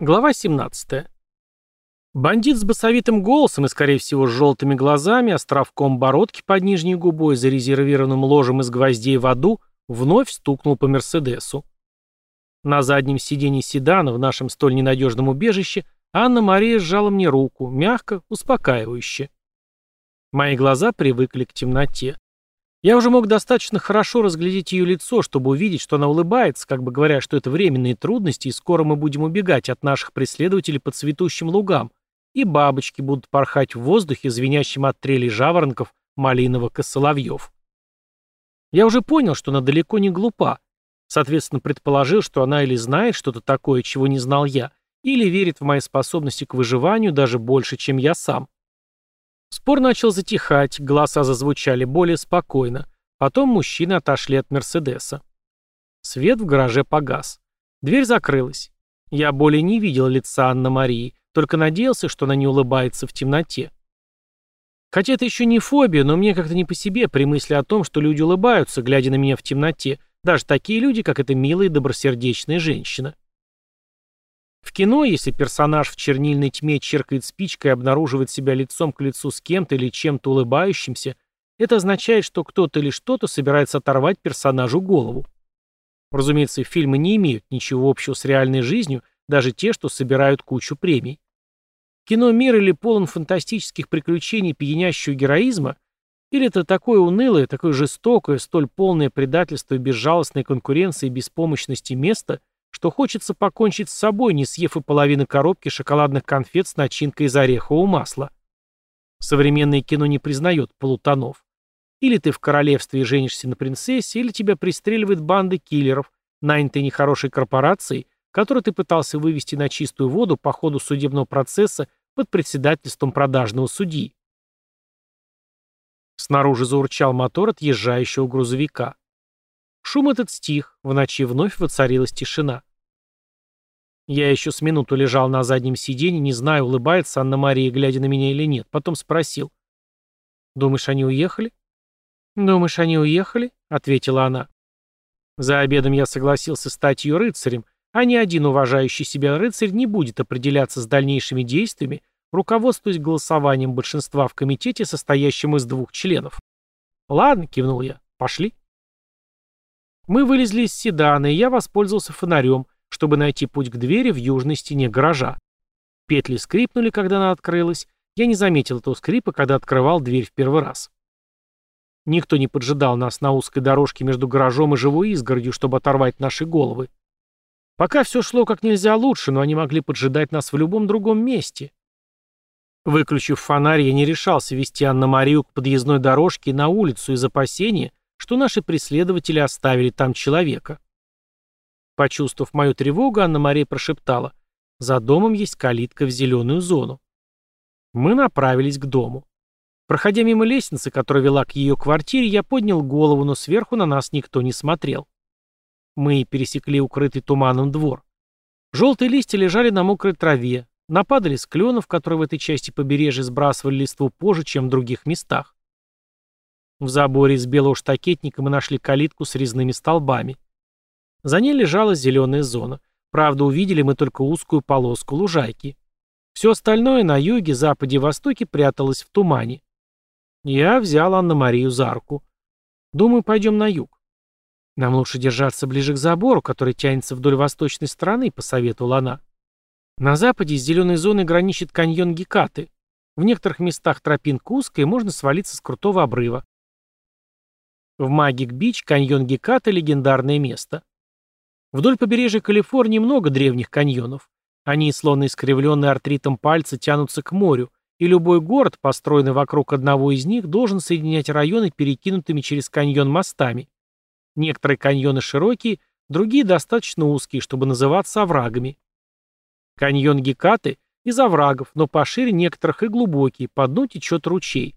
Глава 17. Бандит с басовитым голосом и, скорее всего, с желтыми глазами, островком бородки под нижней губой, зарезервированным ложем из гвоздей в аду, вновь стукнул по Мерседесу. На заднем сиденье седана в нашем столь ненадежном убежище Анна-Мария сжала мне руку, мягко, успокаивающе. Мои глаза привыкли к темноте. Я уже мог достаточно хорошо разглядеть ее лицо, чтобы увидеть, что она улыбается, как бы говоря, что это временные трудности, и скоро мы будем убегать от наших преследователей по цветущим лугам, и бабочки будут порхать в воздухе, звенящим от трелей жаворонков, малиновок и соловьев. Я уже понял, что она далеко не глупа. Соответственно, предположил, что она или знает что-то такое, чего не знал я, или верит в мои способности к выживанию даже больше, чем я сам. Спор начал затихать, голоса зазвучали более спокойно. Потом мужчины отошли от Мерседеса. Свет в гараже погас. Дверь закрылась. Я более не видел лица Анны-Марии, только надеялся, что она не улыбается в темноте. Хотя это еще не фобия, но мне как-то не по себе при мысли о том, что люди улыбаются, глядя на меня в темноте, даже такие люди, как эта милая и добросердечная женщина. В кино, если персонаж в чернильной тьме черкает спичкой и обнаруживает себя лицом к лицу с кем-то или чем-то улыбающимся, это означает, что кто-то или что-то собирается оторвать персонажу голову. Разумеется, фильмы не имеют ничего общего с реальной жизнью, даже те, что собирают кучу премий. Кино «Мир» или полон фантастических приключений пьянящего героизма, или это такое унылое, такое жестокое, столь полное предательство и безжалостной конкуренции и беспомощности место, что хочется покончить с собой, не съев и половины коробки шоколадных конфет с начинкой из орехового масла. Современное кино не признает полутонов. Или ты в королевстве женишься на принцессе, или тебя пристреливает банды киллеров, нанятые нехорошей корпорацией, которую ты пытался вывести на чистую воду по ходу судебного процесса под председательством продажного судьи. Снаружи заурчал мотор отъезжающего грузовика. Шум этот стих, в ночи вновь воцарилась тишина. Я еще с минуту лежал на заднем сиденье, не знаю, улыбается Анна-Мария, глядя на меня или нет. Потом спросил. «Думаешь, они уехали?» «Думаешь, они уехали?» — ответила она. За обедом я согласился стать ее рыцарем, а ни один уважающий себя рыцарь не будет определяться с дальнейшими действиями, руководствуясь голосованием большинства в комитете, состоящем из двух членов. «Ладно», — кивнул я, — «пошли». Мы вылезли из седана, и я воспользовался фонарем, чтобы найти путь к двери в южной стене гаража. Петли скрипнули, когда она открылась. Я не заметил этого скрипа, когда открывал дверь в первый раз. Никто не поджидал нас на узкой дорожке между гаражом и живой изгородью, чтобы оторвать наши головы. Пока все шло как нельзя лучше, но они могли поджидать нас в любом другом месте. Выключив фонарь, я не решался вести Анна-Марию к подъездной дорожке на улицу из опасения, что наши преследователи оставили там человека. Почувствовав мою тревогу, Анна-Мария прошептала, «За домом есть калитка в зеленую зону». Мы направились к дому. Проходя мимо лестницы, которая вела к ее квартире, я поднял голову, но сверху на нас никто не смотрел. Мы пересекли укрытый туманом двор. Желтые листья лежали на мокрой траве, нападали с кленов, которые в этой части побережья сбрасывали листву позже, чем в других местах. В заборе из белого штакетника мы нашли калитку с резными столбами. За ней лежала зеленая зона. Правда, увидели мы только узкую полоску лужайки. Все остальное на юге, западе и востоке пряталось в тумане. Я взял Анна-Марию за руку. Думаю, пойдем на юг. Нам лучше держаться ближе к забору, который тянется вдоль восточной стороны, посоветовала она. На западе с зеленой зоной граничит каньон Гекаты. В некоторых местах тропинка узкая, и можно свалиться с крутого обрыва. В Магик-Бич каньон Геката – легендарное место. Вдоль побережья Калифорнии много древних каньонов. Они, словно искривленные артритом пальцы, тянутся к морю, и любой город, построенный вокруг одного из них, должен соединять районы перекинутыми через каньон мостами. Некоторые каньоны широкие, другие достаточно узкие, чтобы называться оврагами. Каньон Гекаты из оврагов, но пошире некоторых и глубокий, по дну течет ручей.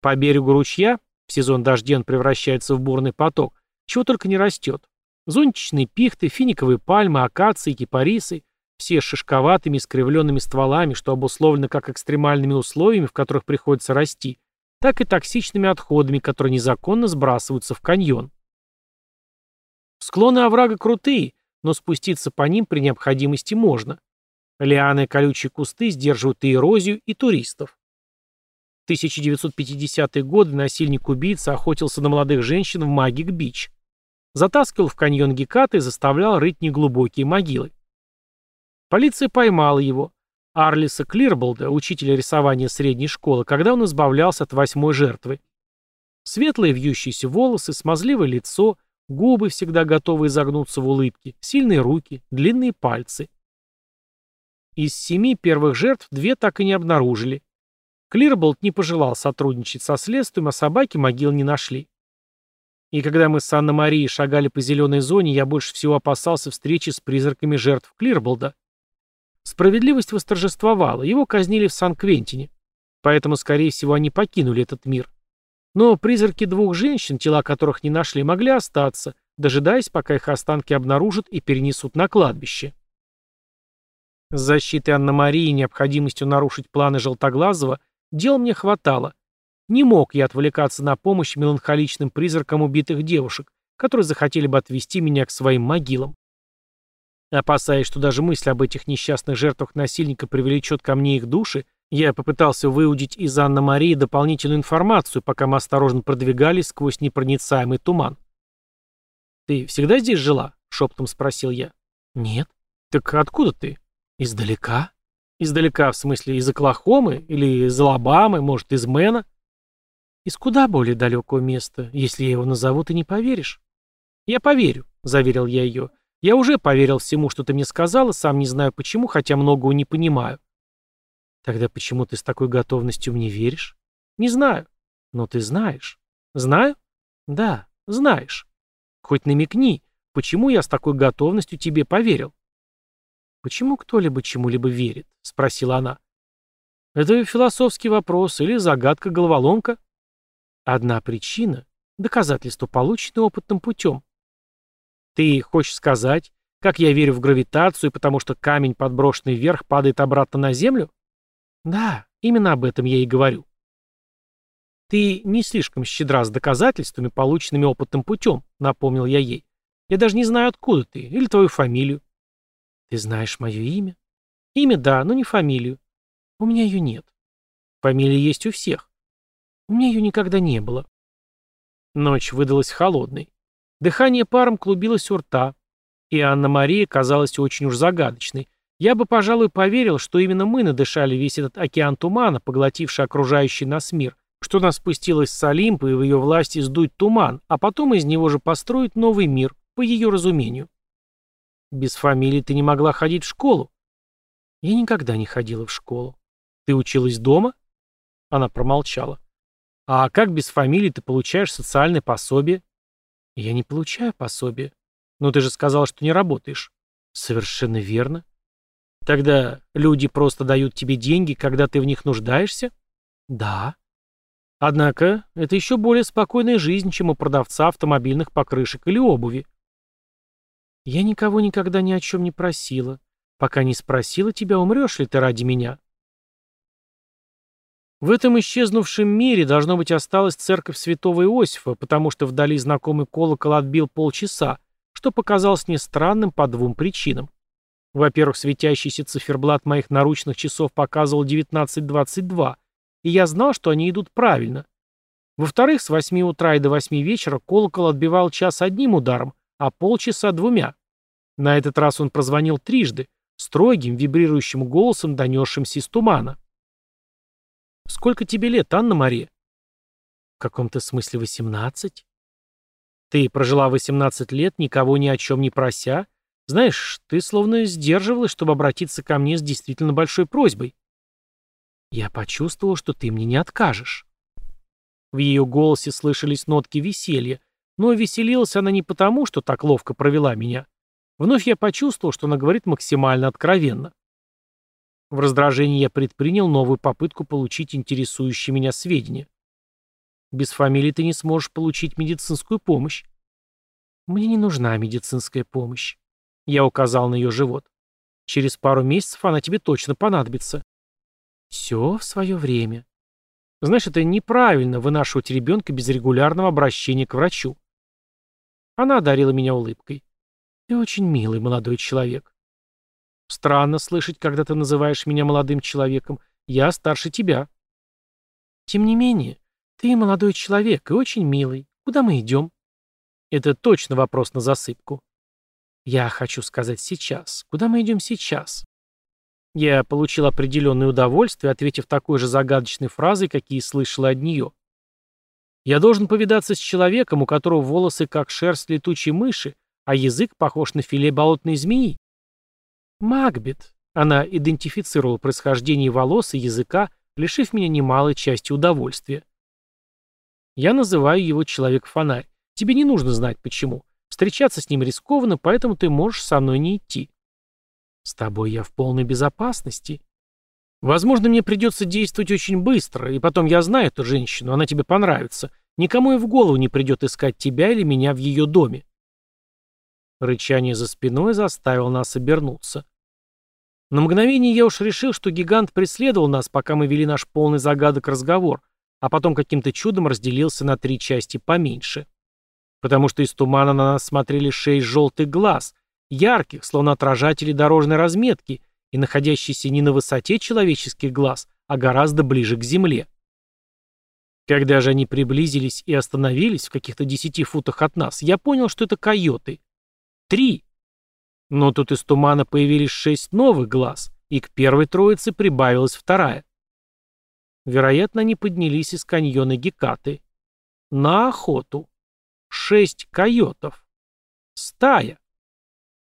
По берегу ручья в сезон дождей он превращается в бурный поток. Чего только не растет. Зонтичные пихты, финиковые пальмы, акации, кипарисы. Все с шишковатыми, искривленными стволами, что обусловлено как экстремальными условиями, в которых приходится расти, так и токсичными отходами, которые незаконно сбрасываются в каньон. Склоны оврага крутые, но спуститься по ним при необходимости можно. Лианы и колючие кусты сдерживают и эрозию, и туристов. В 1950-е годы насильник-убийца охотился на молодых женщин в Магик-Бич. Затаскивал в каньон Гекаты и заставлял рыть неглубокие могилы. Полиция поймала его, Арлиса Клирболда, учителя рисования средней школы, когда он избавлялся от восьмой жертвы. Светлые вьющиеся волосы, смазливое лицо, губы, всегда готовые загнуться в улыбке, сильные руки, длинные пальцы. Из семи первых жертв две так и не обнаружили. Клирболд не пожелал сотрудничать со следствием, а собаки могил не нашли. И когда мы с Анной-Марией шагали по зеленой зоне, я больше всего опасался встречи с призраками жертв Клирболда. Справедливость восторжествовала, его казнили в Сан-Квентине. Поэтому, скорее всего, они покинули этот мир. Но призраки двух женщин, тела которых не нашли, могли остаться, дожидаясь, пока их останки обнаружат и перенесут на кладбище. С защитой Анна-Марии и необходимостью нарушить планы Желтоглазого дел мне хватало. Не мог я отвлекаться на помощь меланхоличным призракам убитых девушек, которые захотели бы отвести меня к своим могилам. Опасаясь, что даже мысль об этих несчастных жертвах насильника привлечет ко мне их души, я попытался выудить из Анны Марии дополнительную информацию, пока мы осторожно продвигались сквозь непроницаемый туман. «Ты всегда здесь жила?» — шептом спросил я. «Нет». «Так откуда ты?» «Издалека?» «Издалека, в смысле, из Оклахомы? Или из Алабамы? Может, из Мэна?» «Из куда более далекого места. Если я его назову, ты не поверишь». «Я поверю», — заверил я ее. Я уже поверил всему, что ты мне сказала, сам не знаю почему, хотя многого не понимаю. Тогда почему ты с такой готовностью мне веришь? Не знаю. Но ты знаешь. Знаю? Да, знаешь. Хоть намекни, почему я с такой готовностью тебе поверил? Почему кто-либо чему-либо верит? Спросила она. Это философский вопрос или загадка-головоломка? Одна причина — доказательство, полученное опытным путем. Ты хочешь сказать, как я верю в гравитацию, потому что камень, подброшенный вверх, падает обратно на Землю? Да, именно об этом я и говорю. Ты не слишком щедра с доказательствами, полученными опытным путем, напомнил я ей. Я даже не знаю, откуда ты, или твою фамилию. Ты знаешь мое имя? Имя, да, но не фамилию. У меня ее нет. Фамилия есть у всех. У меня ее никогда не было. Ночь выдалась холодной. Дыхание паром клубилось у рта, и Анна-Мария казалась очень уж загадочной. Я бы, пожалуй, поверил, что именно мы надышали весь этот океан тумана, поглотивший окружающий нас мир, что нас спустилось с Олимпа и в ее власти сдуть туман, а потом из него же построить новый мир, по ее разумению. Без фамилии ты не могла ходить в школу. Я никогда не ходила в школу. Ты училась дома? Она промолчала. А как без фамилии ты получаешь социальное пособие? Я не получаю пособие. Но ты же сказал, что не работаешь. Совершенно верно. Тогда люди просто дают тебе деньги, когда ты в них нуждаешься? Да. Однако, это еще более спокойная жизнь, чем у продавца автомобильных покрышек или обуви. Я никого никогда ни о чем не просила. Пока не спросила тебя, умрешь ли ты ради меня. В этом исчезнувшем мире, должно быть, осталась церковь святого Иосифа, потому что вдали знакомый колокол отбил полчаса, что показалось мне странным по двум причинам. Во-первых, светящийся циферблат моих наручных часов показывал 19.22, и я знал, что они идут правильно. Во-вторых, с 8 утра и до 8 вечера колокол отбивал час одним ударом, а полчаса двумя. На этот раз он прозвонил трижды, строгим, вибрирующим голосом, донесшимся из тумана. Сколько тебе лет, Анна-Мария? В каком-то смысле восемнадцать? Ты прожила восемнадцать лет, никого ни о чем не прося? Знаешь, ты словно сдерживалась, чтобы обратиться ко мне с действительно большой просьбой. Я почувствовал, что ты мне не откажешь. В ее голосе слышались нотки веселья, но веселилась она не потому, что так ловко провела меня. Вновь я почувствовал, что она говорит максимально откровенно. В раздражении я предпринял новую попытку получить интересующие меня сведения. Без фамилии ты не сможешь получить медицинскую помощь. Мне не нужна медицинская помощь. Я указал на ее живот. Через пару месяцев она тебе точно понадобится. Все в свое время. Знаешь, это неправильно вынашивать ребенка без регулярного обращения к врачу. Она одарила меня улыбкой. Ты очень милый молодой человек. Странно слышать, когда ты называешь меня молодым человеком. Я старше тебя. Тем не менее, ты молодой человек и очень милый. Куда мы идем? Это точно вопрос на засыпку. Я хочу сказать сейчас. Куда мы идем сейчас? Я получил определенное удовольствие, ответив такой же загадочной фразой, какие слышал от нее. Я должен повидаться с человеком, у которого волосы как шерсть летучей мыши, а язык похож на филе болотной змеи. Макбет. Она идентифицировала происхождение волос и языка, лишив меня немалой части удовольствия. Я называю его человек-фонарь. Тебе не нужно знать почему. Встречаться с ним рискованно, поэтому ты можешь со мной не идти. С тобой я в полной безопасности. Возможно, мне придется действовать очень быстро, и потом я знаю эту женщину, она тебе понравится. Никому и в голову не придет искать тебя или меня в ее доме. Рычание за спиной заставило нас обернуться. На мгновение я уж решил, что гигант преследовал нас, пока мы вели наш полный загадок разговор, а потом каким-то чудом разделился на три части поменьше. Потому что из тумана на нас смотрели шесть желтых глаз, ярких, словно отражатели дорожной разметки, и находящиеся не на высоте человеческих глаз, а гораздо ближе к земле. Когда же они приблизились и остановились в каких-то десяти футах от нас, я понял, что это койоты. Три. Но тут из тумана появились шесть новых глаз, и к первой троице прибавилась вторая. Вероятно, они поднялись из каньона Гекаты. На охоту. Шесть койотов. Стая.